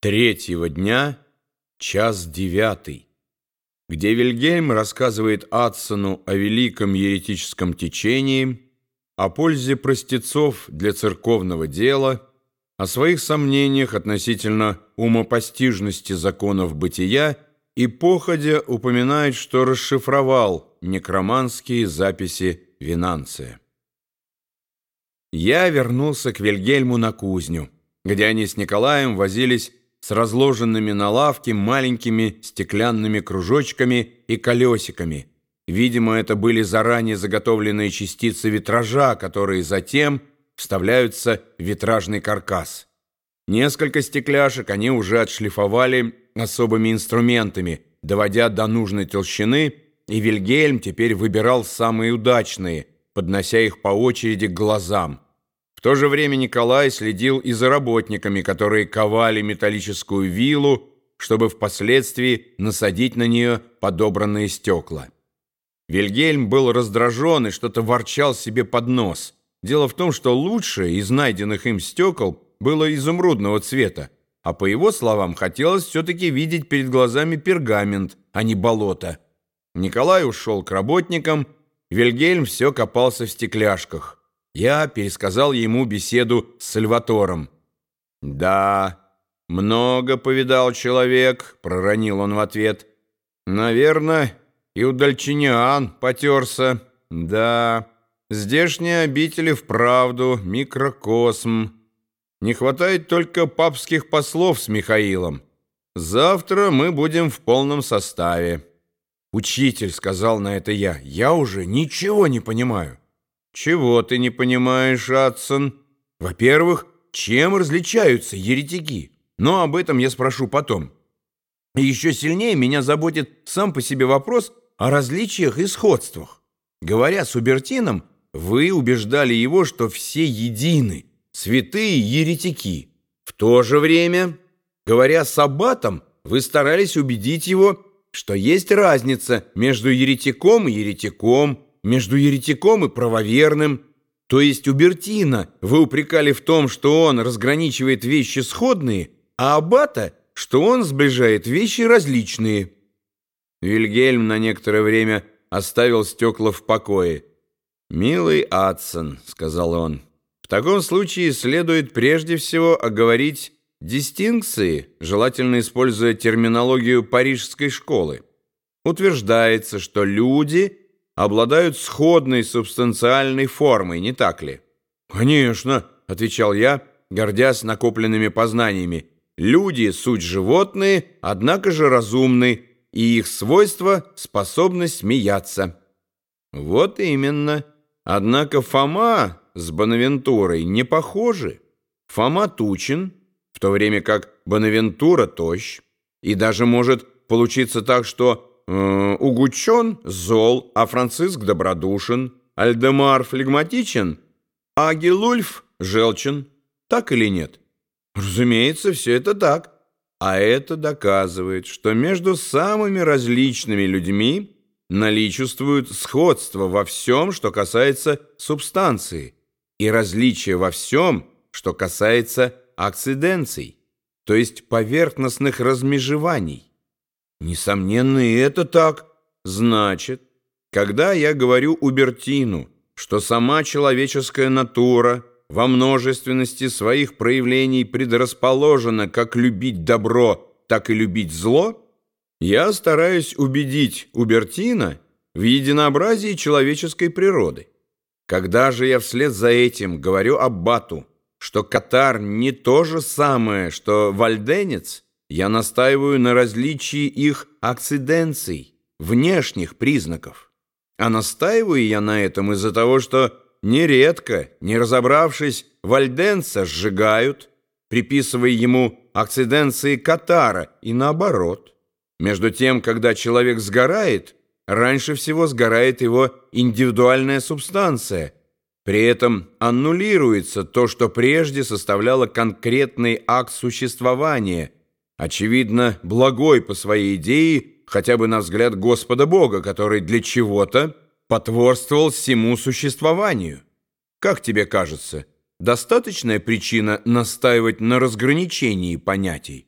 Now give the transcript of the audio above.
третьего дня, час девятый, где Вильгельм рассказывает Адсону о великом еретическом течении, о пользе простецов для церковного дела, о своих сомнениях относительно умопостижности законов бытия и походя упоминает, что расшифровал некроманские записи Винанция. Я вернулся к Вильгельму на кузню, где они с Николаем возились с разложенными на лавке маленькими стеклянными кружочками и колесиками. Видимо, это были заранее заготовленные частицы витража, которые затем вставляются в витражный каркас. Несколько стекляшек они уже отшлифовали особыми инструментами, доводя до нужной толщины, и Вильгельм теперь выбирал самые удачные, поднося их по очереди к глазам. То же время Николай следил и за работниками, которые ковали металлическую вилу, чтобы впоследствии насадить на нее подобранные стекла. Вильгельм был раздражен и что-то ворчал себе под нос. Дело в том, что лучшее из найденных им стекол было изумрудного цвета, а по его словам хотелось все-таки видеть перед глазами пергамент, а не болото. Николай ушел к работникам, Вильгельм все копался в стекляшках. Я пересказал ему беседу с Сальватором. «Да, много повидал человек», — проронил он в ответ. «Наверное, и у Дальчиниан потерся. Да, здешние обители вправду микрокосм. Не хватает только папских послов с Михаилом. Завтра мы будем в полном составе». «Учитель», — сказал на это я, — «я уже ничего не понимаю». «Чего ты не понимаешь, Адсон?» «Во-первых, чем различаются еретики? Но об этом я спрошу потом. И еще сильнее меня заботит сам по себе вопрос о различиях и сходствах. Говоря с Убертином, вы убеждали его, что все едины, святые еретики. В то же время, говоря с Аббатом, вы старались убедить его, что есть разница между еретиком и еретиком, между еретиком и правоверным, то есть Убертина вы упрекали в том, что он разграничивает вещи сходные, а Аббата, что он сближает вещи различные. Вильгельм на некоторое время оставил стекла в покое. «Милый Адсон», — сказал он, — «в таком случае следует прежде всего оговорить дистинкции, желательно используя терминологию парижской школы. Утверждается, что люди — обладают сходной субстанциальной формой, не так ли? «Конечно», — отвечал я, гордясь накопленными познаниями. «Люди — суть животные, однако же разумны, и их свойство — способность смеяться». «Вот именно. Однако Фома с Бонавентурой не похожи. Фома тучен, в то время как Бонавентура тощ, и даже может получиться так, что Угучен зол, а Франциск добродушен, Альдемар флегматичен, а Гелульф желчен. Так или нет? Разумеется, все это так. А это доказывает, что между самыми различными людьми наличествует сходство во всем, что касается субстанции, и различие во всем, что касается акциденций, то есть поверхностных размежеваний. Несомненно, и это так. Значит, когда я говорю Убертину, что сама человеческая натура во множественности своих проявлений предрасположена как любить добро, так и любить зло, я стараюсь убедить Убертина в единообразии человеческой природы. Когда же я вслед за этим говорю Аббату, что Катар не то же самое, что вальденец – я настаиваю на различии их акциденций, внешних признаков. А настаиваю я на этом из-за того, что нередко, не разобравшись, вальденца сжигают, приписывая ему акциденции катара и наоборот. Между тем, когда человек сгорает, раньше всего сгорает его индивидуальная субстанция. При этом аннулируется то, что прежде составляло конкретный акт существования – очевидно, благой по своей идее, хотя бы на взгляд Господа Бога, который для чего-то потворствовал всему существованию. Как тебе кажется, достаточная причина настаивать на разграничении понятий?